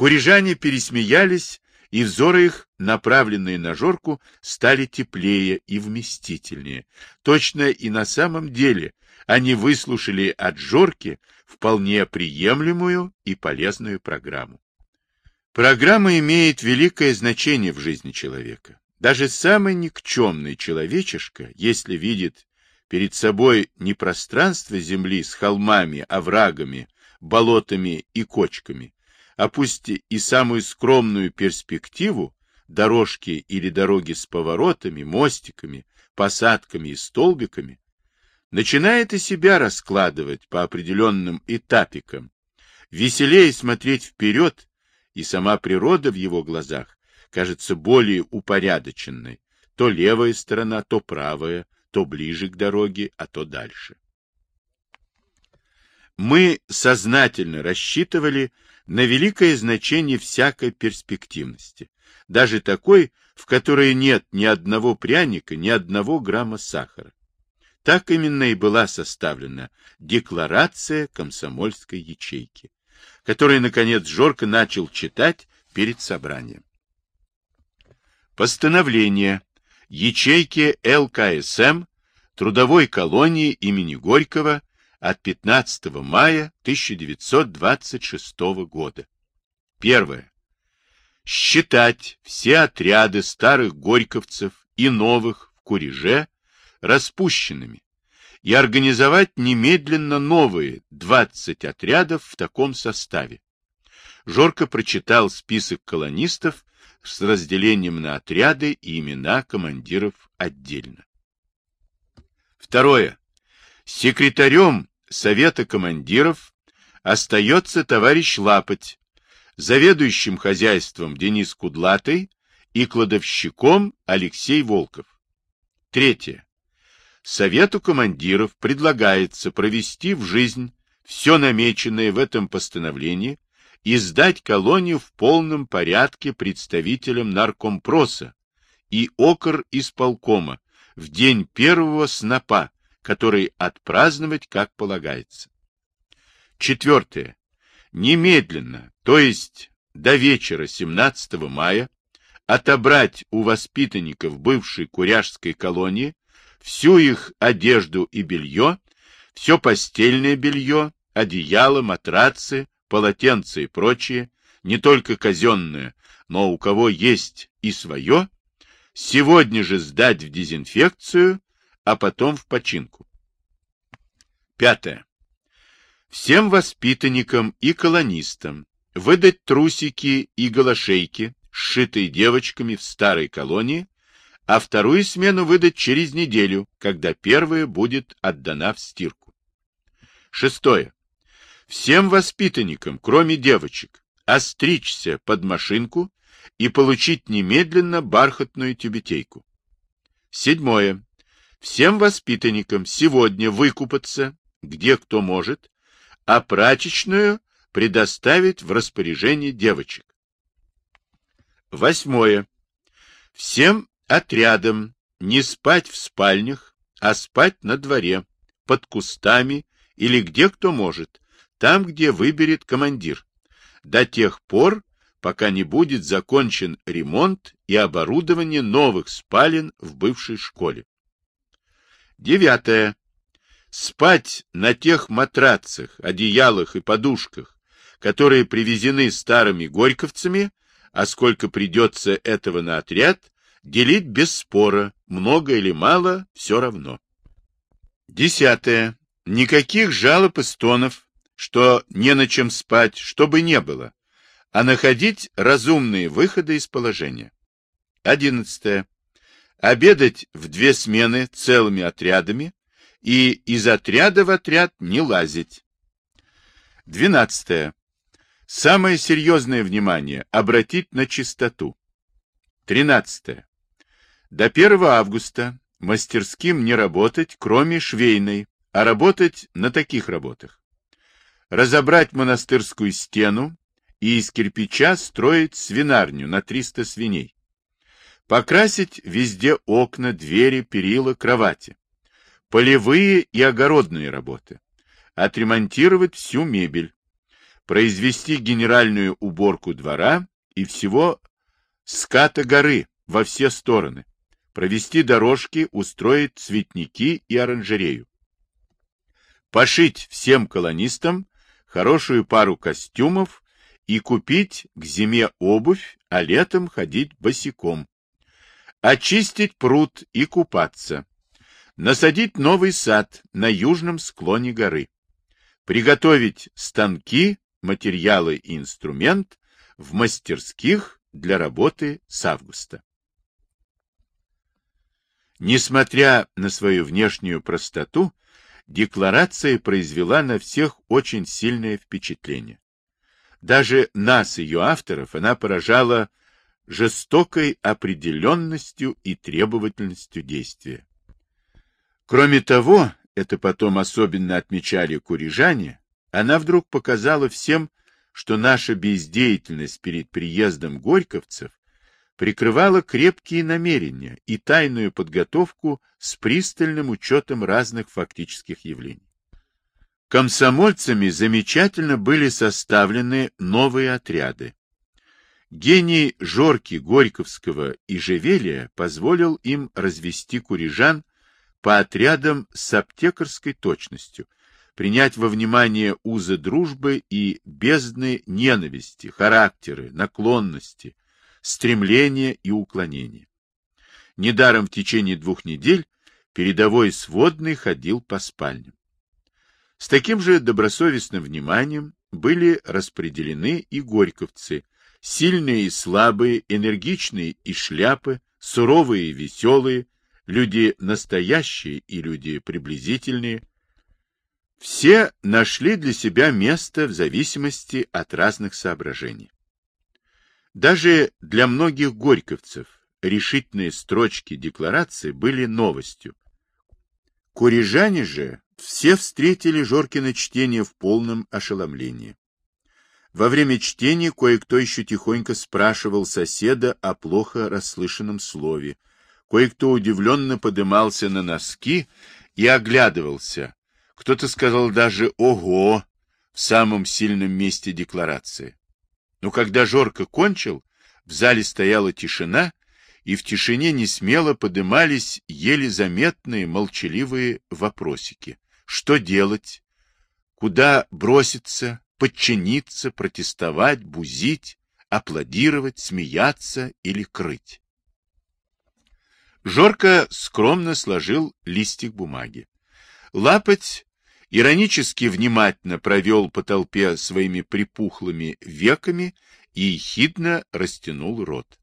Курижане пересмеялись, и взоры их, направленные на Жорку, стали теплее и вместительнее. Точно и на самом деле они выслушали от Жорки вполне приемлемую и полезную программу. Программа имеет великое значение в жизни человека. Даже самый никчемный человечишка, если видит перед собой не пространство земли с холмами, оврагами, болотами и кочками, а пусть и самую скромную перспективу, дорожки или дороги с поворотами, мостиками, посадками и столбиками, начинает и себя раскладывать по определенным этапикам, веселее смотреть вперед, и сама природа в его глазах кажется более упорядоченной, то левая сторона, то правая, то ближе к дороге, а то дальше. Мы сознательно рассчитывали на великое значение всякой перспективности, даже такой, в которой нет ни одного пряника, ни одного грамма сахара. Так именно и была составлена декларация комсомольской ячейки, которую, наконец, Жорко начал читать перед собранием. Постановление ячейки ЛКСМ трудовой колонии имени Горького от 15 мая 1926 года. Первое. Считать все отряды старых горьковцев и новых в Куреже распущенными и организовать немедленно новые 20 отрядов в таком составе. Жорко прочитал список колонистов с разделением на отряды и имена командиров отдельно. Второе. Секретарем Совета командиров остается товарищ Лапоть, заведующим хозяйством Денис Кудлатый и кладовщиком Алексей Волков. Третье. Совету командиров предлагается провести в жизнь все намеченное в этом постановлении и сдать колонию в полном порядке представителям наркомпроса и окр исполкома в день первого снопа, который отпраздновать как полагается. Четвертое. Немедленно, то есть до вечера 17 мая, отобрать у воспитанников бывшей куряжской колонии всю их одежду и белье, все постельное белье, одеяло, матрацы, полотенца и прочее, не только казенное, но у кого есть и свое, сегодня же сдать в дезинфекцию, а потом в починку. Пятое. Всем воспитанникам и колонистам выдать трусики и голошейки, сшитые девочками в старой колонии, а вторую смену выдать через неделю, когда первая будет отдана в стирку. Шестое. Всем воспитанникам, кроме девочек, остричься под машинку и получить немедленно бархатную тюбетейку. Седьмое. Всем воспитанникам сегодня выкупаться, где кто может, а прачечную предоставить в распоряжение девочек. Восьмое. Всем отрядом не спать в спальнях, а спать на дворе, под кустами или где кто может, там, где выберет командир, до тех пор, пока не будет закончен ремонт и оборудование новых спален в бывшей школе. Девятое. Спать на тех матрацах, одеялах и подушках, которые привезены старыми горьковцами, а сколько придется этого на отряд, делить без спора, много или мало, все равно. Десятое. Никаких жалоб и стонов, что не на чем спать, чтобы не было, а находить разумные выходы из положения. Одиннадцатое. Обедать в две смены целыми отрядами и из отряда в отряд не лазить. Двенадцатое. Самое серьезное внимание обратить на чистоту. Тринадцатое. До 1 августа мастерским не работать, кроме швейной, а работать на таких работах. Разобрать монастырскую стену и из кирпича строить свинарню на 300 свиней. Покрасить везде окна, двери, перила, кровати. Полевые и огородные работы. Отремонтировать всю мебель. произвести генеральную уборку двора и всего ската горы во все стороны, провести дорожки, устроить цветники и оранжерею. Пошить всем колонистам хорошую пару костюмов и купить к зиме обувь, а летом ходить босиком. Очистить пруд и купаться. Насадить новый сад на южном склоне горы. Приготовить станки, материалы и инструмент в мастерских для работы с августа. Несмотря на свою внешнюю простоту, декларация произвела на всех очень сильное впечатление. Даже нас, ее авторов, она поражала жестокой определенностью и требовательностью действия. Кроме того, это потом особенно отмечали курижане, она вдруг показала всем, что наша бездеятельность перед приездом горьковцев прикрывала крепкие намерения и тайную подготовку с пристальным учетом разных фактических явлений. Комсомольцами замечательно были составлены новые отряды. Гений Жорки Горьковского и Жевелия позволил им развести курижан по отрядам с аптекарской точностью, принять во внимание узы дружбы и бездны ненависти, характеры, наклонности, стремления и уклонения. Недаром в течение двух недель передовой сводный ходил по спальням. С таким же добросовестным вниманием были распределены и горьковцы, сильные и слабые, энергичные и шляпы, суровые и веселые, люди настоящие и люди приблизительные. Все нашли для себя место в зависимости от разных соображений. Даже для многих горьковцев решительные строчки декларации были новостью. Курижане же все встретили Жоркино чтение в полном ошеломлении. Во время чтения кое-кто еще тихонько спрашивал соседа о плохо расслышанном слове, кое-кто удивленно подымался на носки и оглядывался. Кто-то сказал даже «Ого!» в самом сильном месте декларации. Но когда Жорко кончил, в зале стояла тишина, и в тишине не смело подымались еле заметные молчаливые вопросики. Что делать? Куда броситься, подчиниться, протестовать, бузить, аплодировать, смеяться или крыть? Жорко скромно сложил листик бумаги. Лапоть иронически внимательно провел по толпе своими припухлыми веками и ехидно растянул рот.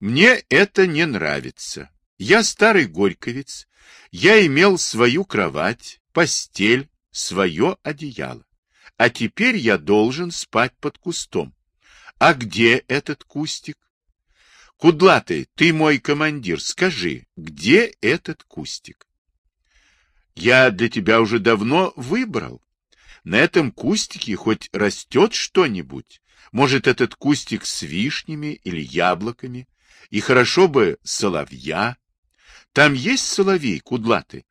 Мне это не нравится. Я старый горьковец, я имел свою кровать, постель, свое одеяло. А теперь я должен спать под кустом. А где этот кустик? Кудлатый, ты мой командир, скажи, где этот кустик? Я для тебя уже давно выбрал. На этом кустике хоть растет что-нибудь. Может, этот кустик с вишнями или яблоками. И хорошо бы соловья. Там есть соловей, кудлатый?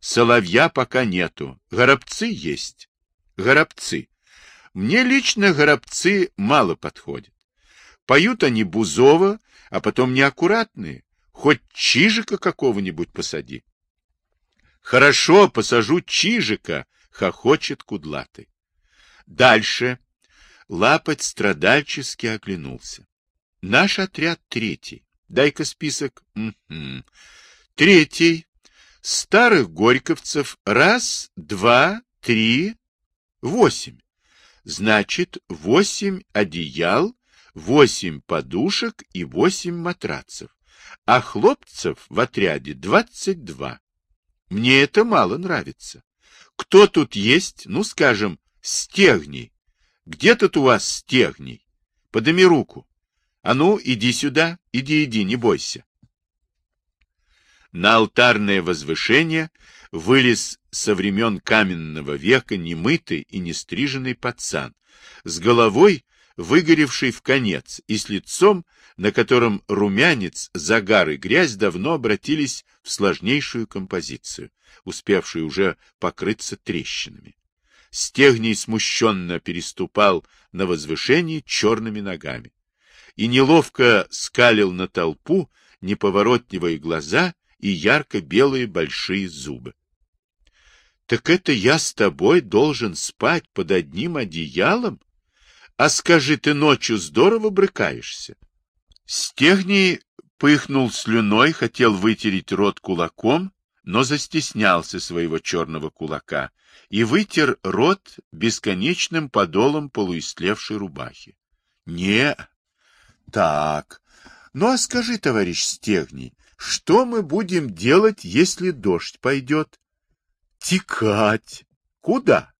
Соловья пока нету. Горобцы есть. Горобцы. Мне лично горобцы мало подходят. Поют они бузово, а потом неаккуратные. Хоть чижика какого-нибудь посади. Хорошо, посажу чижика, хохочет кудлатый. Дальше. Лапоть страдальчески оглянулся. Наш отряд третий. Дай-ка список. Угу. Третий. Старых горьковцев. Раз, два, три, восемь. Значит, восемь одеял, восемь подушек и восемь матрацев. А хлопцев в отряде двадцать два. Мне это мало нравится. Кто тут есть, ну, скажем, стегний? Где тут у вас стегний? Подыми руку. А ну, иди сюда, иди, иди, не бойся. На алтарное возвышение вылез со времен каменного века немытый и нестриженный пацан, с головой, выгоревший в конец, и с лицом, на котором румянец, загар и грязь давно обратились в сложнейшую композицию, успевшую уже покрыться трещинами. Стегний смущенно переступал на возвышении черными ногами и неловко скалил на толпу неповоротливые глаза и ярко-белые большие зубы. — Так это я с тобой должен спать под одним одеялом? А скажи, ты ночью здорово брыкаешься? Стегний пыхнул слюной, хотел вытереть рот кулаком, но застеснялся своего черного кулака и вытер рот бесконечным подолом полуистлевшей рубахи. — Не, так. Ну а скажи, товарищ Стегний, что мы будем делать, если дождь пойдет? Текать. Куда?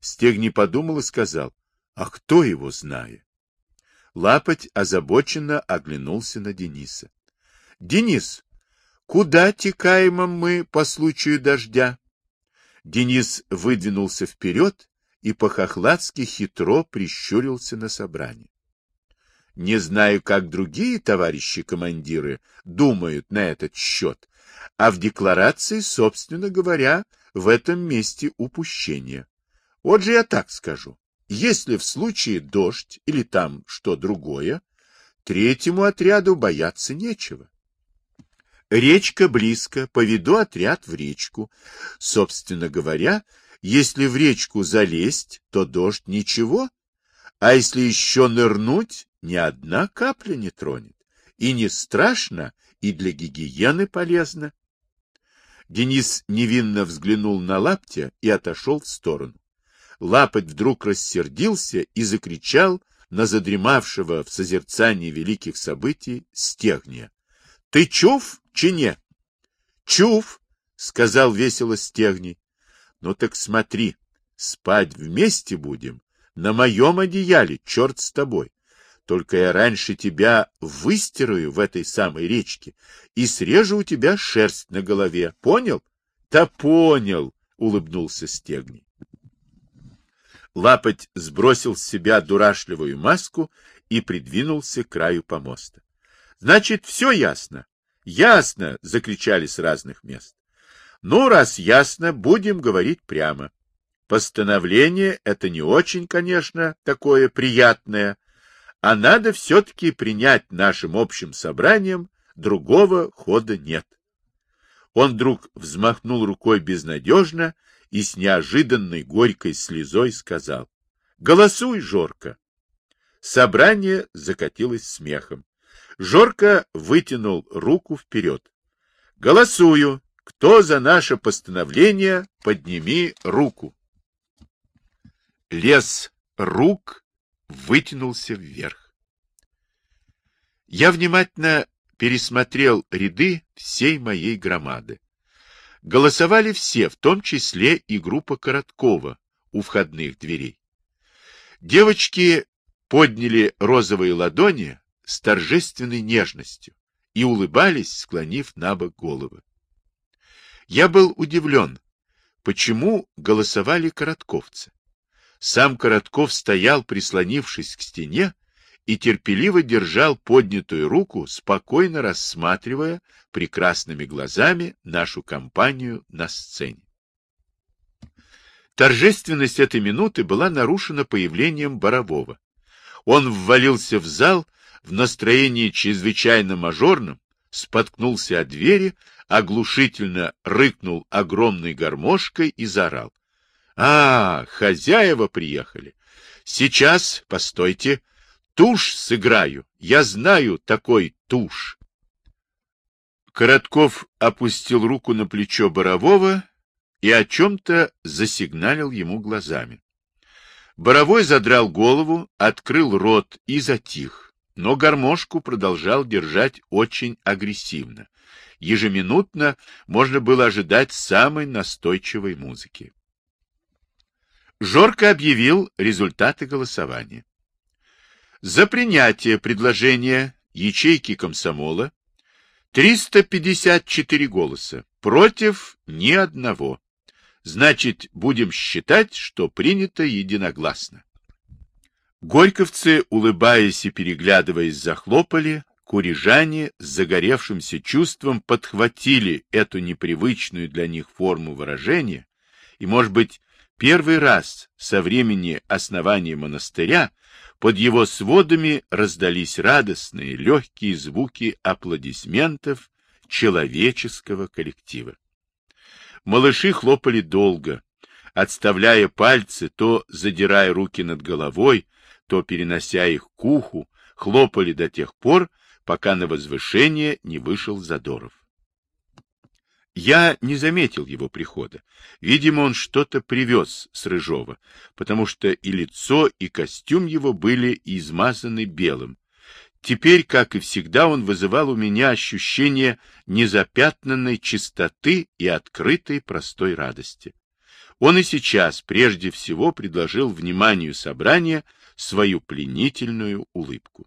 Стегний подумал и сказал. А кто его знает? Лапоть озабоченно оглянулся на Дениса. Денис, куда текаемом мы по случаю дождя? Денис выдвинулся вперед и по-хохладски хитро прищурился на собрание. Не знаю, как другие товарищи командиры думают на этот счет, а в декларации, собственно говоря, в этом месте упущение. Вот же я так скажу. Если в случае дождь или там что другое, третьему отряду бояться нечего. Речка близко, поведу отряд в речку. Собственно говоря, если в речку залезть, то дождь ничего, а если еще нырнуть, ни одна капля не тронет. И не страшно, и для гигиены полезно. Денис невинно взглянул на лаптя и отошел в сторону. Лапоть вдруг рассердился и закричал на задремавшего в созерцании великих событий стегния. — Ты чув, чине? — Чув, — сказал весело стегний. — Ну так смотри, спать вместе будем, на моем одеяле, черт с тобой. Только я раньше тебя выстираю в этой самой речке и срежу у тебя шерсть на голове. Понял? Да понял, улыбнулся Стегний. Лапоть сбросил с себя дурашливую маску и придвинулся к краю помоста. — Значит, все ясно? — Ясно! — закричали с разных мест. — Ну, раз ясно, будем говорить прямо. Постановление — это не очень, конечно, такое приятное, а надо все-таки принять нашим общим собранием, другого хода нет. Он вдруг взмахнул рукой безнадежно и с неожиданной горькой слезой сказал «Голосуй, Жорка!» Собрание закатилось смехом. Жорка вытянул руку вперед. «Голосую! Кто за наше постановление, подними руку!» Лес рук вытянулся вверх. Я внимательно пересмотрел ряды всей моей громады. Голосовали все, в том числе и группа Короткова у входных дверей. Девочки подняли розовые ладони с торжественной нежностью и улыбались, склонив на бок головы. Я был удивлен, почему голосовали коротковцы. Сам Коротков стоял, прислонившись к стене, и терпеливо держал поднятую руку, спокойно рассматривая прекрасными глазами нашу компанию на сцене. Торжественность этой минуты была нарушена появлением Борового. Он ввалился в зал в настроении чрезвычайно мажорном, споткнулся от двери, оглушительно рыкнул огромной гармошкой и заорал. А, хозяева приехали. Сейчас, постойте, тушь сыграю. Я знаю такой тушь. Коротков опустил руку на плечо Борового и о чем-то засигналил ему глазами. Боровой задрал голову, открыл рот и затих, но гармошку продолжал держать очень агрессивно. Ежеминутно можно было ожидать самой настойчивой музыки. Жорко объявил результаты голосования. За принятие предложения ячейки комсомола 354 голоса, против ни одного. Значит, будем считать, что принято единогласно. Горьковцы, улыбаясь и переглядываясь, захлопали, курижане с загоревшимся чувством подхватили эту непривычную для них форму выражения и, может быть, Первый раз со времени основания монастыря под его сводами раздались радостные, легкие звуки аплодисментов человеческого коллектива. Малыши хлопали долго, отставляя пальцы, то задирая руки над головой, то перенося их к уху, хлопали до тех пор, пока на возвышение не вышел Задоров. Я не заметил его прихода. Видимо, он что-то привез с Рыжова, потому что и лицо, и костюм его были измазаны белым. Теперь, как и всегда, он вызывал у меня ощущение незапятнанной чистоты и открытой простой радости. Он и сейчас прежде всего предложил вниманию собрания свою пленительную улыбку.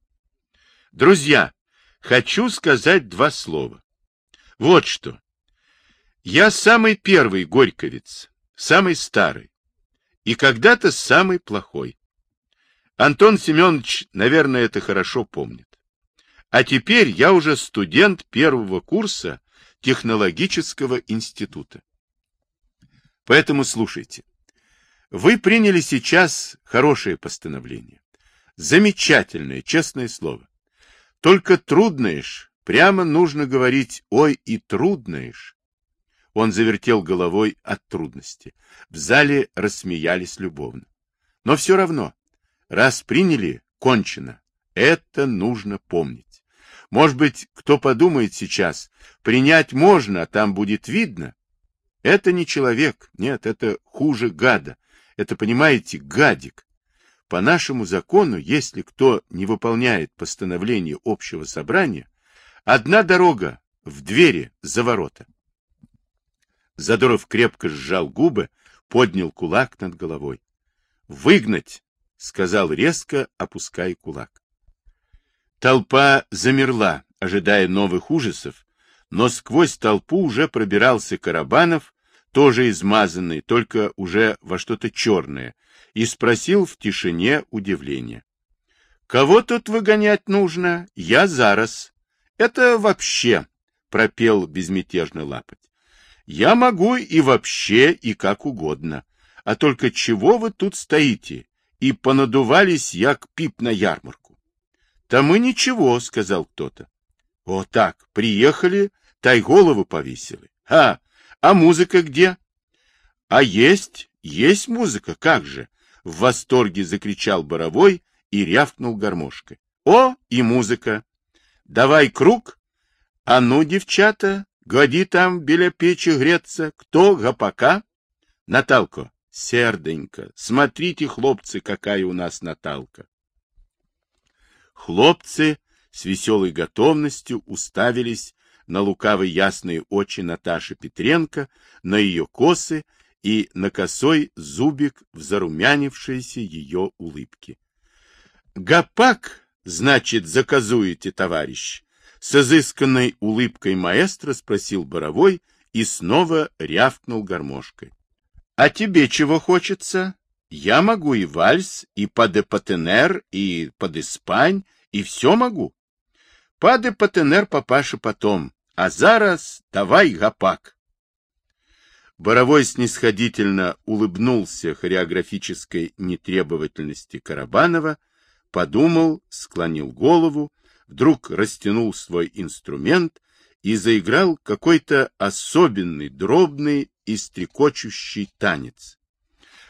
Друзья, хочу сказать два слова. Вот что. Я самый первый горьковец, самый старый и когда-то самый плохой. Антон Семенович, наверное, это хорошо помнит. А теперь я уже студент первого курса технологического института. Поэтому слушайте. Вы приняли сейчас хорошее постановление. Замечательное, честное слово. Только трудное прямо нужно говорить «ой» и трудное он завертел головой от трудности. В зале рассмеялись любовно. Но все равно, раз приняли, кончено. Это нужно помнить. Может быть, кто подумает сейчас, принять можно, а там будет видно. Это не человек, нет, это хуже гада. Это, понимаете, гадик. По нашему закону, если кто не выполняет постановление общего собрания, одна дорога в двери за ворота. Задоров крепко сжал губы, поднял кулак над головой. «Выгнать!» — сказал резко, опуская кулак. Толпа замерла, ожидая новых ужасов, но сквозь толпу уже пробирался Карабанов, тоже измазанный, только уже во что-то черное, и спросил в тишине удивления. — Кого тут выгонять нужно? Я зараз. — Это вообще, — пропел безмятежно Лапоть. Я могу и вообще, и как угодно. А только чего вы тут стоите? И понадувались, як пип на ярмарку. Да мы ничего, сказал кто-то. О так, приехали, тай голову повесили. А, а музыка где? А есть, есть музыка, как же? В восторге закричал Боровой и рявкнул гармошкой. О, и музыка! Давай круг. А ну, девчата, Годи там біля печи греться. Кто гопака? Наталко, серденько, смотрите, хлопцы, какая у нас Наталка. Хлопцы с веселой готовностью уставились на лукавые ясные очи Наташи Петренко, на ее косы и на косой зубик в зарумянившейся ее улыбке. — Гопак, значит, заказуете, товарищ, с изысканной улыбкой маэстро спросил Боровой и снова рявкнул гармошкой. — А тебе чего хочется? Я могу и вальс, и паде-патенер, и падеспань, и все могу. Паде-патенер, папаша, потом, а зараз давай гопак. Боровой снисходительно улыбнулся хореографической нетребовательности Карабанова, подумал, склонил голову вдруг растянул свой инструмент и заиграл какой-то особенный, дробный и стрекочущий танец.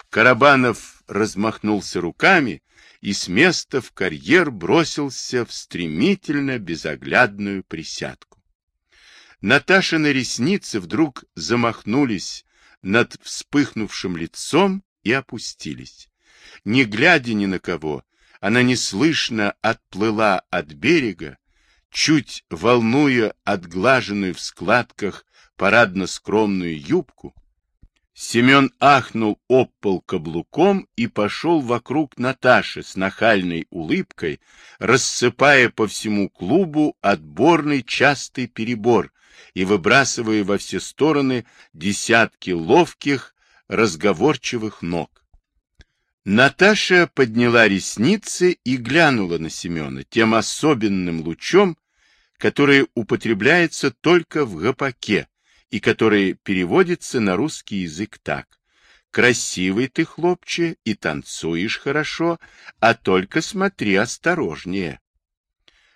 Карабанов размахнулся руками и с места в карьер бросился в стремительно безоглядную присядку. Наташины ресницы вдруг замахнулись над вспыхнувшим лицом и опустились. Не глядя ни на кого, она неслышно отплыла от берега, чуть волнуя отглаженную в складках парадно-скромную юбку. Семен ахнул об пол каблуком и пошел вокруг Наташи с нахальной улыбкой, рассыпая по всему клубу отборный частый перебор и выбрасывая во все стороны десятки ловких, разговорчивых ног. Наташа подняла ресницы и глянула на Семена тем особенным лучом, который употребляется только в гопаке и который переводится на русский язык так. Красивый ты, хлопче, и танцуешь хорошо, а только смотри осторожнее.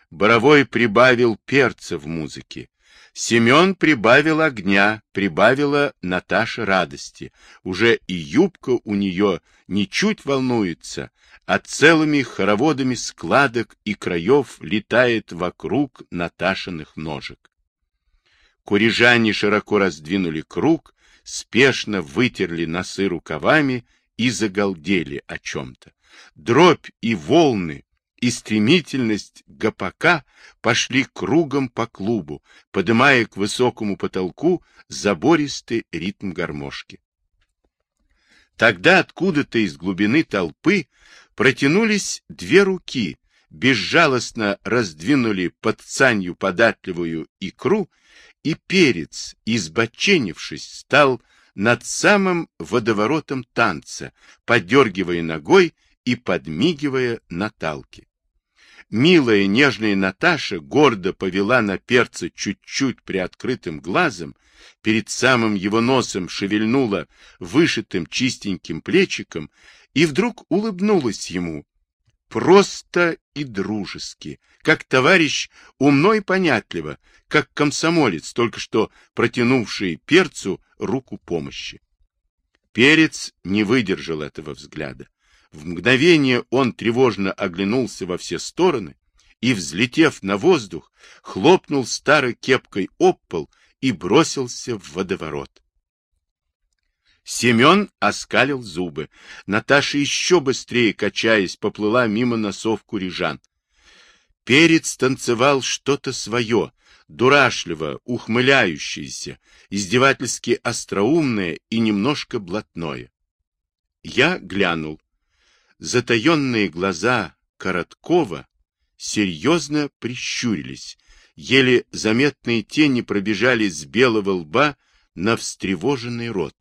Боровой прибавил перца в музыке. Семен прибавил огня, прибавила Наташа радости. Уже и юбка у нее не чуть волнуется, а целыми хороводами складок и краев летает вокруг Наташиных ножек. Курижане широко раздвинули круг, спешно вытерли носы рукавами и загалдели о чем-то. Дробь и волны, и стремительность гопака пошли кругом по клубу, подымая к высокому потолку забористый ритм гармошки. Тогда откуда-то из глубины толпы протянулись две руки, безжалостно раздвинули под цанью податливую икру и перец, избоченившись, стал над самым водоворотом танца, подергивая ногой и подмигивая Наталке. Милая нежная Наташа гордо повела на перца чуть-чуть приоткрытым глазом, перед самым его носом шевельнула вышитым чистеньким плечиком и вдруг улыбнулась ему, просто и дружески, как товарищ умно и понятливо, как комсомолец, только что протянувший перцу руку помощи. Перец не выдержал этого взгляда. В мгновение он тревожно оглянулся во все стороны и, взлетев на воздух, хлопнул старой кепкой об пол и бросился в водоворот. Семен оскалил зубы. Наташа еще быстрее, качаясь, поплыла мимо носов курижан. Перец танцевал что-то свое, дурашливо, ухмыляющееся, издевательски остроумное и немножко блатное. Я глянул. Затаенные глаза Короткова серьезно прищурились, еле заметные тени пробежали с белого лба на встревоженный рот.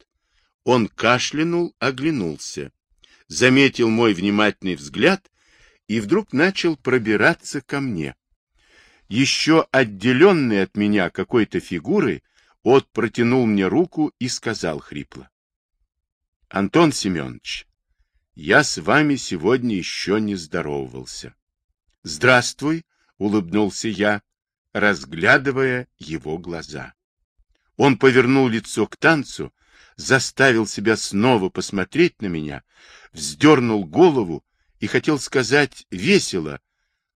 Он кашлянул, оглянулся, заметил мой внимательный взгляд и вдруг начал пробираться ко мне. Еще отделенный от меня какой-то фигурой, от протянул мне руку и сказал хрипло. — Антон Семенович, я с вами сегодня еще не здоровался. — Здравствуй, — улыбнулся я, разглядывая его глаза. Он повернул лицо к танцу, заставил себя снова посмотреть на меня, вздернул голову и хотел сказать весело,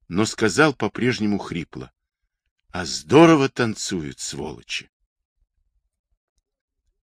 но сказал по-прежнему хрипло. А здорово танцуют, сволочи!